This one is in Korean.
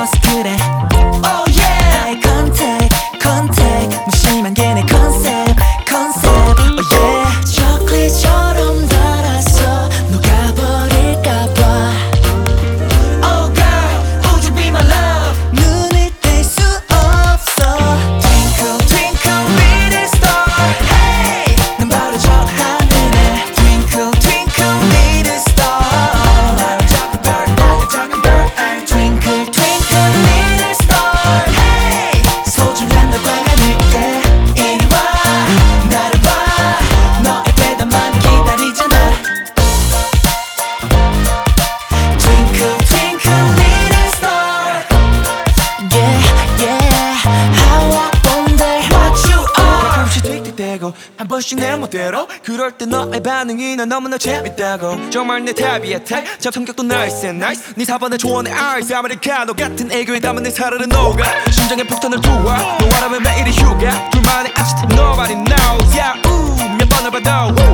girls to that 한 번씩 내 멋대로. 그럴 때 너의 반응이 난 너무나 재밌다고. 정말 내 타입이야 타입 참 성격도 나이스 나이스 네 사번에 조언의 아이스 아메리카노 같은 애교에 담은 내 살을 녹아 심장에 폭탄을 두어. 너와라면 매일이 휴가. 둘만의 아시트 nobody knows. Yeah, 우, 몇 번을 봐도 우,